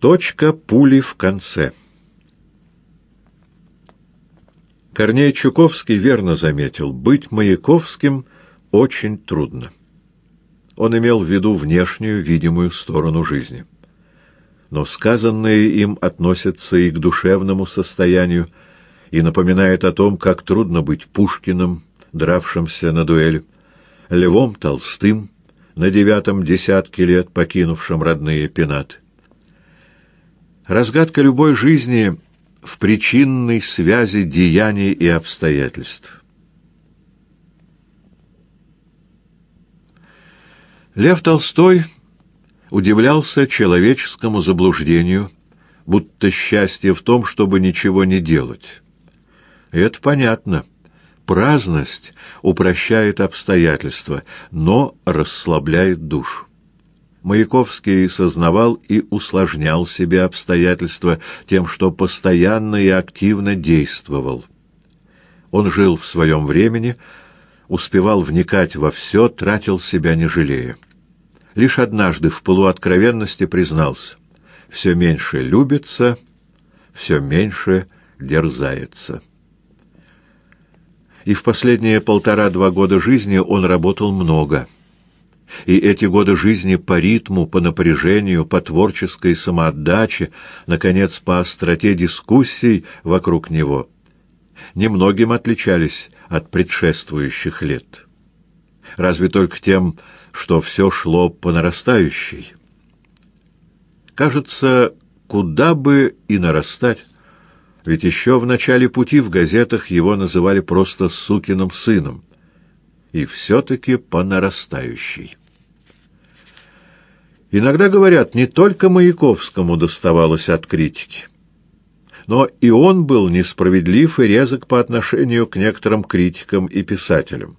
Точка пули в конце. Корней Чуковский верно заметил, быть Маяковским очень трудно. Он имел в виду внешнюю, видимую сторону жизни. Но сказанное им относится и к душевному состоянию, и напоминает о том, как трудно быть Пушкиным, дравшимся на дуэль, Львом Толстым, на девятом десятке лет покинувшим родные пенаты. Разгадка любой жизни в причинной связи деяний и обстоятельств. Лев Толстой удивлялся человеческому заблуждению, будто счастье в том, чтобы ничего не делать. И это понятно. Праздность упрощает обстоятельства, но расслабляет душу. Маяковский сознавал и усложнял себе обстоятельства тем, что постоянно и активно действовал. Он жил в своем времени, успевал вникать во все, тратил себя не жалея. Лишь однажды в полуоткровенности признался, все меньше любится, все меньше дерзается. И в последние полтора-два года жизни он работал много – и эти годы жизни по ритму, по напряжению, по творческой самоотдаче, наконец, по остроте дискуссий вокруг него, немногим отличались от предшествующих лет. Разве только тем, что все шло по нарастающей. Кажется, куда бы и нарастать, ведь еще в начале пути в газетах его называли просто «сукиным сыном» и все-таки по нарастающей. Иногда, говорят, не только Маяковскому доставалось от критики, но и он был несправедлив и резок по отношению к некоторым критикам и писателям.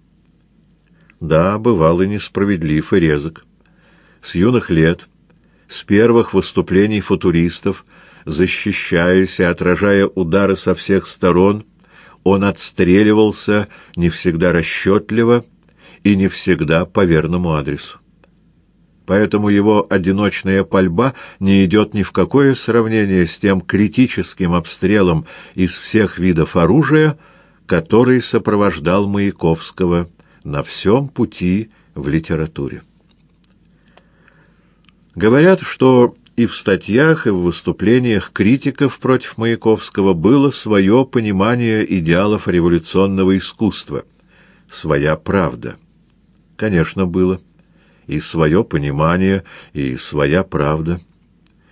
Да, бывал и несправедлив и резок. С юных лет, с первых выступлений футуристов, защищаясь и отражая удары со всех сторон, он отстреливался не всегда расчетливо и не всегда по верному адресу. Поэтому его одиночная пальба не идет ни в какое сравнение с тем критическим обстрелом из всех видов оружия, который сопровождал Маяковского на всем пути в литературе. Говорят, что и в статьях, и в выступлениях критиков против Маяковского было свое понимание идеалов революционного искусства, своя правда. Конечно, было. И свое понимание, и своя правда.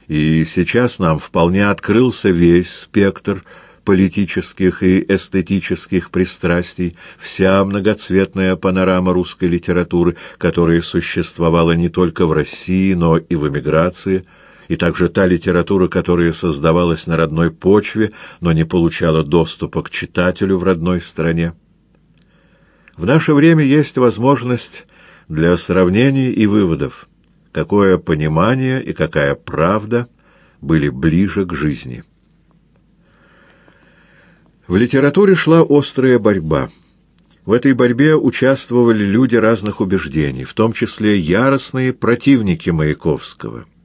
И сейчас нам вполне открылся весь спектр политических и эстетических пристрастий, вся многоцветная панорама русской литературы, которая существовала не только в России, но и в эмиграции – и также та литература, которая создавалась на родной почве, но не получала доступа к читателю в родной стране. В наше время есть возможность для сравнений и выводов, какое понимание и какая правда были ближе к жизни. В литературе шла острая борьба. В этой борьбе участвовали люди разных убеждений, в том числе яростные противники Маяковского –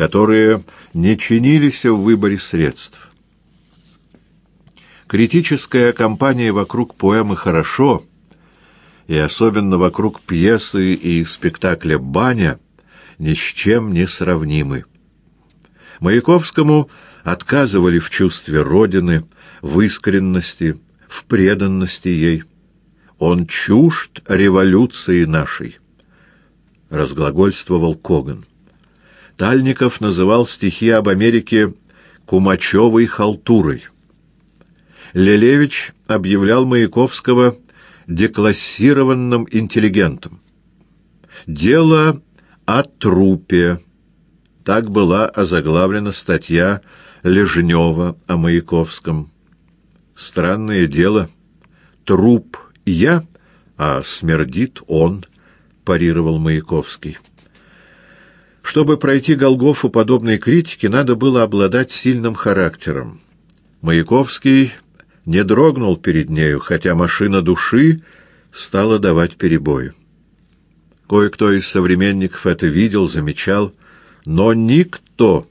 которые не чинились в выборе средств. Критическая кампания вокруг поэмы «Хорошо» и особенно вокруг пьесы и спектакля «Баня» ни с чем не сравнимы. Маяковскому отказывали в чувстве Родины, в искренности, в преданности ей. Он чужд революции нашей, разглагольствовал Коган. Тальников называл стихи об Америке «кумачевой халтурой». Лелевич объявлял Маяковского деклассированным интеллигентом. «Дело о трупе». Так была озаглавлена статья Лежнева о Маяковском. Странное дело. Труп я, а смердит он, парировал Маяковский. Чтобы пройти Голгофу подобной критики, надо было обладать сильным характером. Маяковский не дрогнул перед нею, хотя машина души стала давать перебои. Кое-кто из современников это видел, замечал, но никто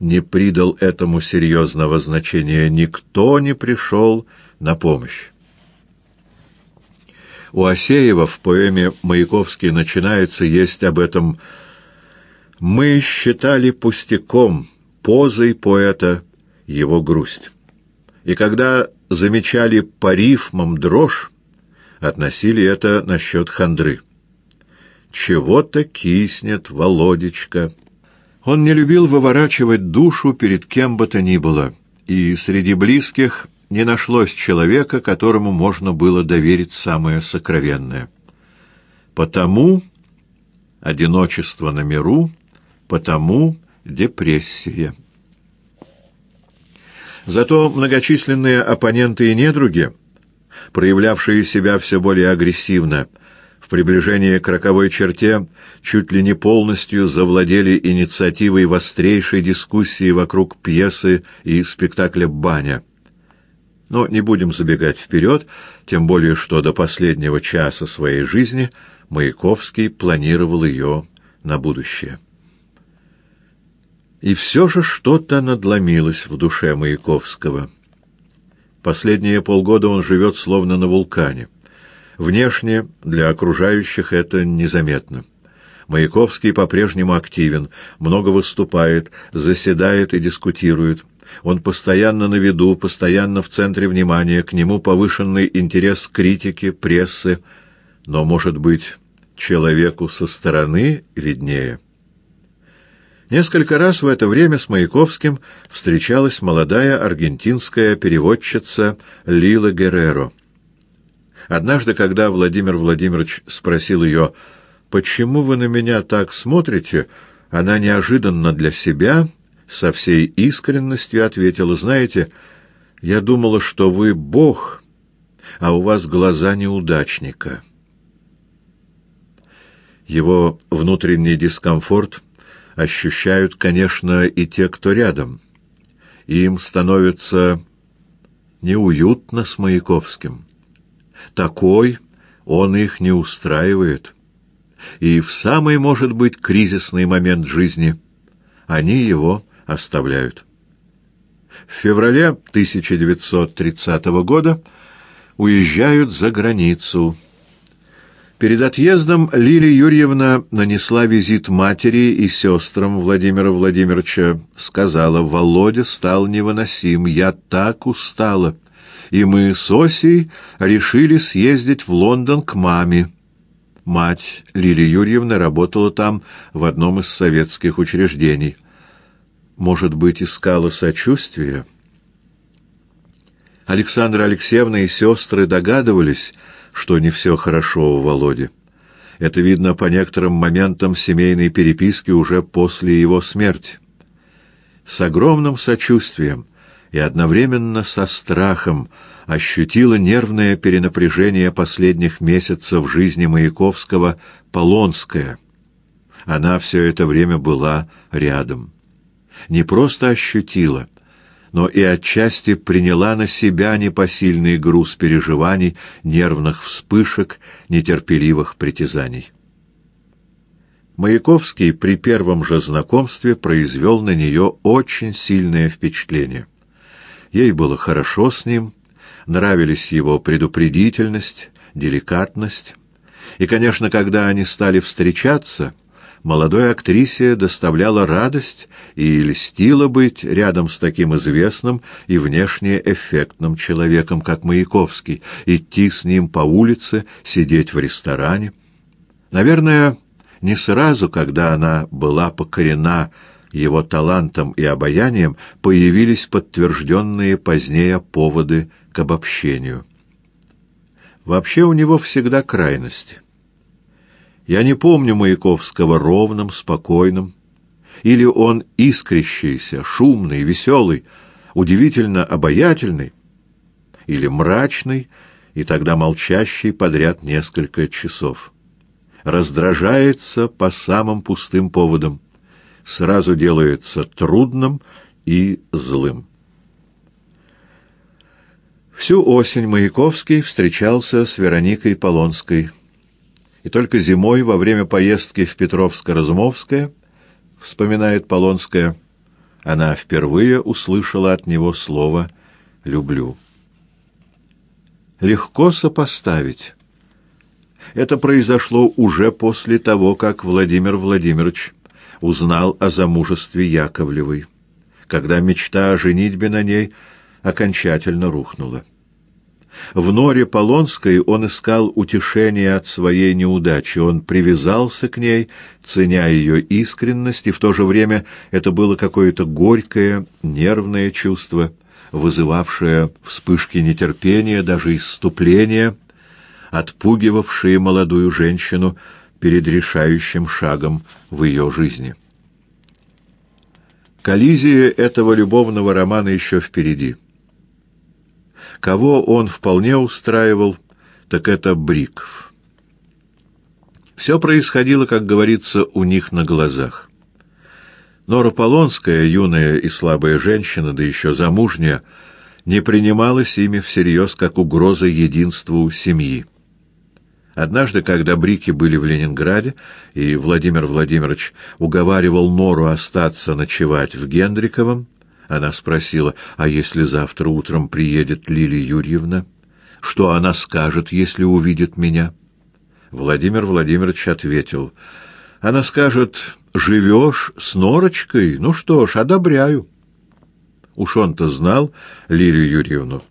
не придал этому серьезного значения, никто не пришел на помощь. У Асеева в поэме «Маяковский» начинается есть об этом «Мы считали пустяком, позой поэта его грусть». И когда замечали по рифмам дрожь, относили это насчет хандры. «Чего-то киснет, Володечка». Он не любил выворачивать душу перед кем бы то ни было, и среди близких не нашлось человека, которому можно было доверить самое сокровенное. Потому одиночество на миру, потому депрессия. Зато многочисленные оппоненты и недруги, проявлявшие себя все более агрессивно, в приближении к роковой черте чуть ли не полностью завладели инициативой вострейшей дискуссии вокруг пьесы и спектакля «Баня». Но не будем забегать вперед, тем более что до последнего часа своей жизни Маяковский планировал ее на будущее. И все же что-то надломилось в душе Маяковского. Последние полгода он живет словно на вулкане. Внешне для окружающих это незаметно. Маяковский по-прежнему активен, много выступает, заседает и дискутирует. Он постоянно на виду, постоянно в центре внимания, к нему повышенный интерес критики, прессы, но, может быть, человеку со стороны виднее. Несколько раз в это время с Маяковским встречалась молодая аргентинская переводчица Лила Герреро. Однажды, когда Владимир Владимирович спросил ее, «Почему вы на меня так смотрите?», она неожиданно для себя со всей искренностью ответила, «Знаете, я думала, что вы Бог, а у вас глаза неудачника». Его внутренний дискомфорт ощущают, конечно, и те, кто рядом. Им становится неуютно с Маяковским. Такой он их не устраивает. И в самый, может быть, кризисный момент жизни они его оставляют. В феврале 1930 года уезжают за границу. Перед отъездом Лилия Юрьевна нанесла визит матери и сестрам Владимира Владимировича. Сказала, Володя стал невыносим, я так устала. И мы с Осей решили съездить в Лондон к маме. Мать Лилия Юрьевна работала там в одном из советских учреждений может быть, искала сочувствия? Александра Алексеевна и сестры догадывались, что не все хорошо у Володи. Это видно по некоторым моментам семейной переписки уже после его смерти. С огромным сочувствием и одновременно со страхом ощутила нервное перенапряжение последних месяцев жизни Маяковского Полонская. Она все это время была рядом не просто ощутила, но и отчасти приняла на себя непосильный груз переживаний, нервных вспышек, нетерпеливых притязаний. Маяковский при первом же знакомстве произвел на нее очень сильное впечатление. Ей было хорошо с ним, нравились его предупредительность, деликатность, и, конечно, когда они стали встречаться — молодой актрисе доставляла радость и льстило быть рядом с таким известным и внешне эффектным человеком, как Маяковский, идти с ним по улице, сидеть в ресторане. Наверное, не сразу, когда она была покорена его талантом и обаянием, появились подтвержденные позднее поводы к обобщению. Вообще у него всегда крайности. Я не помню Маяковского ровным, спокойным. Или он искрящийся, шумный, веселый, удивительно обаятельный, или мрачный, и тогда молчащий подряд несколько часов. Раздражается по самым пустым поводам, сразу делается трудным и злым. Всю осень Маяковский встречался с Вероникой Полонской и только зимой, во время поездки в Петровско-Разумовское, вспоминает Полонская, она впервые услышала от него слово «люблю». Легко сопоставить. Это произошло уже после того, как Владимир Владимирович узнал о замужестве Яковлевой, когда мечта о женитьбе на ней окончательно рухнула. В норе Полонской он искал утешения от своей неудачи, он привязался к ней, ценя ее искренность, и в то же время это было какое-то горькое, нервное чувство, вызывавшее вспышки нетерпения, даже исступления, отпугивавшие молодую женщину перед решающим шагом в ее жизни. Коллизия этого любовного романа еще впереди. Кого он вполне устраивал, так это Бриков. Все происходило, как говорится, у них на глазах. Нора Полонская, юная и слабая женщина, да еще замужняя, не принималась ими всерьез как угроза единству семьи. Однажды, когда Брики были в Ленинграде, и Владимир Владимирович уговаривал Нору остаться ночевать в Гендриковом, она спросила, а если завтра утром приедет Лилия Юрьевна? Что она скажет, если увидит меня? Владимир Владимирович ответил, она скажет, живешь с Норочкой? Ну что ж, одобряю. Уж он-то знал Лилию Юрьевну.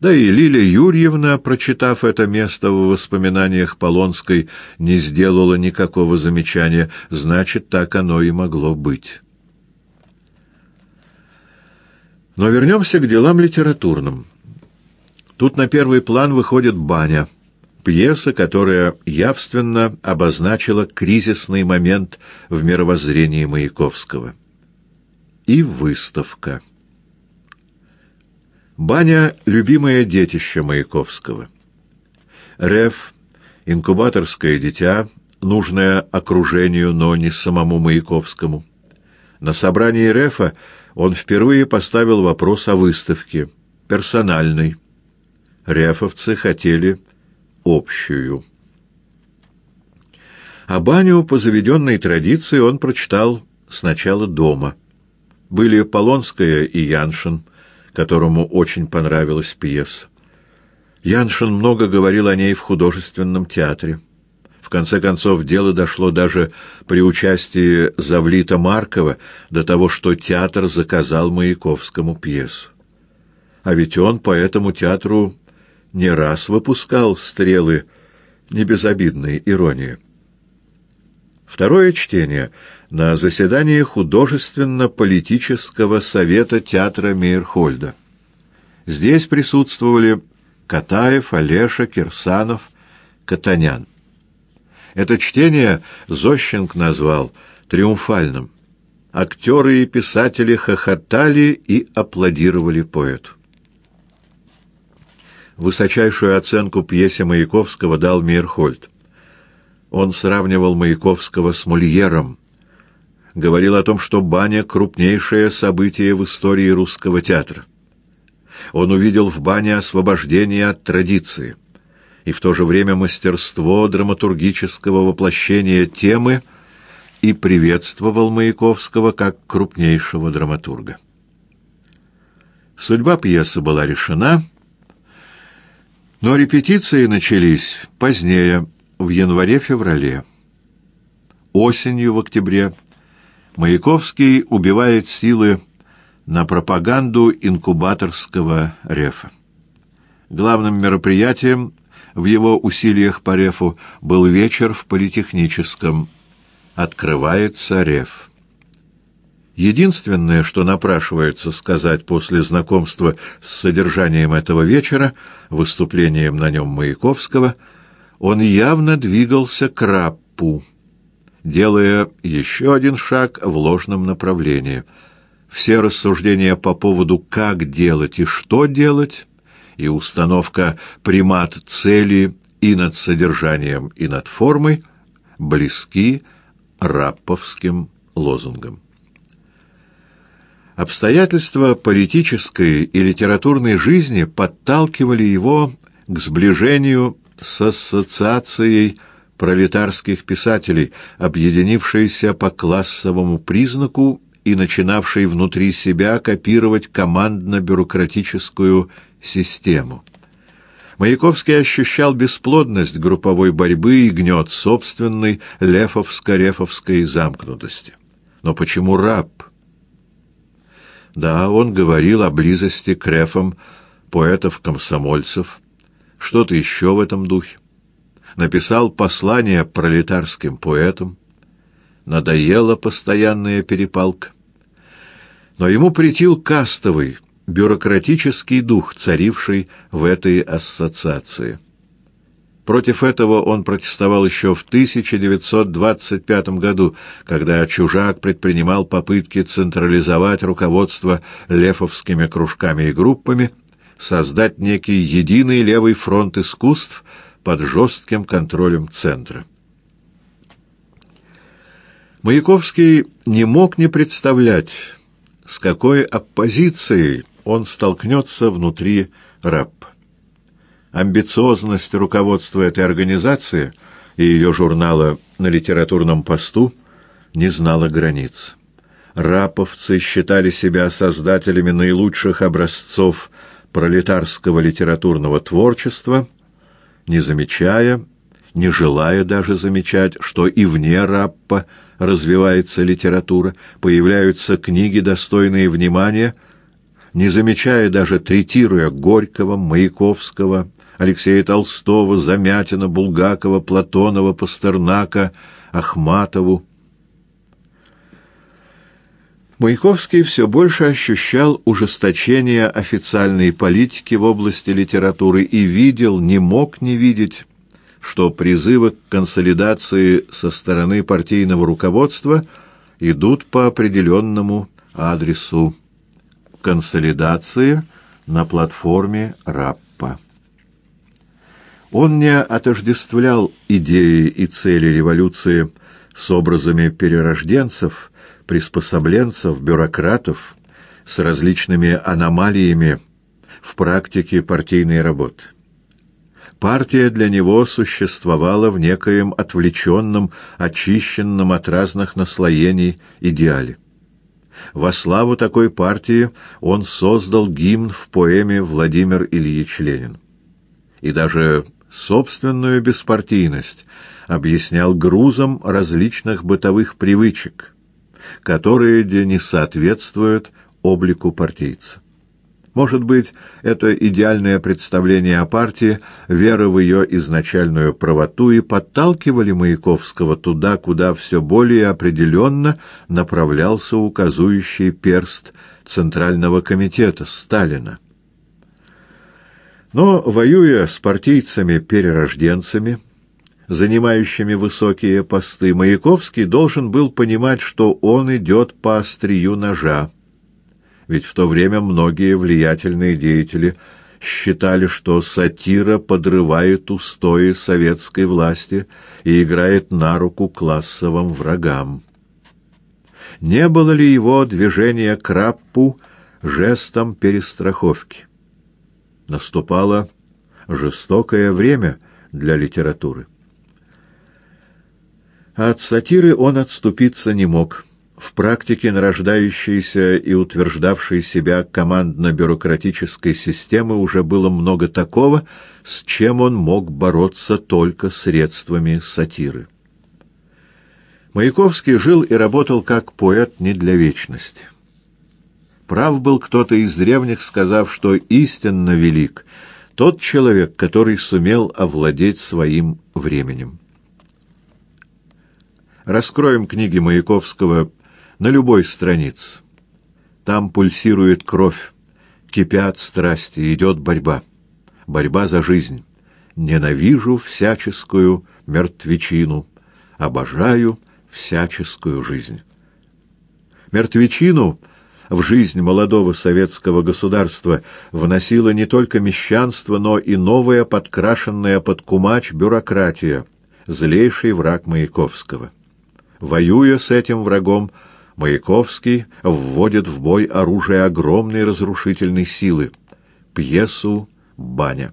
Да и Лилия Юрьевна, прочитав это место в воспоминаниях Полонской, не сделала никакого замечания, значит, так оно и могло быть. Но вернемся к делам литературным. Тут на первый план выходит «Баня», пьеса, которая явственно обозначила кризисный момент в мировоззрении Маяковского. И выставка. «Баня» — любимое детище Маяковского. Рев — инкубаторское дитя, нужное окружению, но не самому Маяковскому. На собрании Рефа он впервые поставил вопрос о выставке, персональной. Рефовцы хотели общую. А баню по заведенной традиции он прочитал сначала дома. Были Полонская и Яншин, которому очень понравилась пьеса. Яншин много говорил о ней в художественном театре. В конце концов, дело дошло даже при участии Завлита Маркова до того, что театр заказал Маяковскому пьесу. А ведь он по этому театру не раз выпускал стрелы небезобидной иронии. Второе чтение на заседании художественно-политического совета театра Мейерхольда. Здесь присутствовали Катаев, Олеша, Кирсанов, Катанян. Это чтение Зощенк назвал триумфальным. Актеры и писатели хохотали и аплодировали поэту. Высочайшую оценку пьесе Маяковского дал Мейерхольд. Он сравнивал Маяковского с Мольером, говорил о том, что баня — крупнейшее событие в истории русского театра. Он увидел в бане освобождение от традиции — и в то же время мастерство драматургического воплощения темы и приветствовал Маяковского как крупнейшего драматурга. Судьба пьесы была решена, но репетиции начались позднее, в январе-феврале. Осенью, в октябре, Маяковский убивает силы на пропаганду инкубаторского рефа. Главным мероприятием в его усилиях по рефу был вечер в политехническом. Открывается реф. Единственное, что напрашивается сказать после знакомства с содержанием этого вечера, выступлением на нем Маяковского, он явно двигался к раппу, делая еще один шаг в ложном направлении. Все рассуждения по поводу «как делать» и «что делать» и установка примат цели и над содержанием, и над формой близки рапповским лозунгам. Обстоятельства политической и литературной жизни подталкивали его к сближению с ассоциацией пролетарских писателей, объединившейся по классовому признаку и начинавший внутри себя копировать командно-бюрократическую систему. Маяковский ощущал бесплодность групповой борьбы и гнет собственной лефовско-рефовской замкнутости. Но почему раб? Да, он говорил о близости к рефам поэтов-комсомольцев, что-то еще в этом духе. Написал послание пролетарским поэтам. Надоела постоянная перепалка. Но ему претил кастовый, бюрократический дух, царивший в этой ассоциации. Против этого он протестовал еще в 1925 году, когда Чужак предпринимал попытки централизовать руководство лефовскими кружками и группами, создать некий единый левый фронт искусств под жестким контролем центра. Маяковский не мог не представлять, с какой оппозицией он столкнется внутри РАП. Амбициозность руководства этой организации и ее журнала на литературном посту не знала границ. Раповцы считали себя создателями наилучших образцов пролетарского литературного творчества, не замечая, не желая даже замечать, что и вне Раппа развивается литература, появляются книги, достойные внимания, не замечая даже третируя Горького, Маяковского, Алексея Толстого, Замятина, Булгакова, Платонова, Пастернака, Ахматову. Маяковский все больше ощущал ужесточение официальной политики в области литературы и видел, не мог не видеть, что призывы к консолидации со стороны партийного руководства идут по определенному адресу консолидации на платформе Раппа. Он не отождествлял идеи и цели революции с образами перерожденцев, приспособленцев, бюрократов, с различными аномалиями в практике партийной работы. Партия для него существовала в некоем отвлеченном, очищенном от разных наслоений идеале. Во славу такой партии он создал гимн в поэме «Владимир Ильич Ленин». И даже собственную беспартийность объяснял грузом различных бытовых привычек, которые не соответствуют облику партийца. Может быть, это идеальное представление о партии, вера в ее изначальную правоту и подталкивали Маяковского туда, куда все более определенно направлялся указующий перст Центрального комитета Сталина. Но, воюя с партийцами-перерожденцами, занимающими высокие посты, Маяковский должен был понимать, что он идет по острию ножа, ведь в то время многие влиятельные деятели считали, что сатира подрывает устои советской власти и играет на руку классовым врагам. Не было ли его движение к жестом перестраховки? Наступало жестокое время для литературы. От сатиры он отступиться не мог в практике нарождающейся и утверждавшей себя командно-бюрократической системы уже было много такого, с чем он мог бороться только средствами сатиры. Маяковский жил и работал как поэт не для вечности. Прав был кто-то из древних, сказав, что истинно велик тот человек, который сумел овладеть своим временем. Раскроем книги Маяковского на любой странице. Там пульсирует кровь, кипят страсти, идет борьба. Борьба за жизнь. Ненавижу всяческую мертвечину, обожаю всяческую жизнь. Мертвечину в жизнь молодого советского государства вносило не только мещанство, но и новая подкрашенная под кумач бюрократия, злейший враг Маяковского. Воюя с этим врагом, Маяковский вводит в бой оружие огромной разрушительной силы — пьесу «Баня».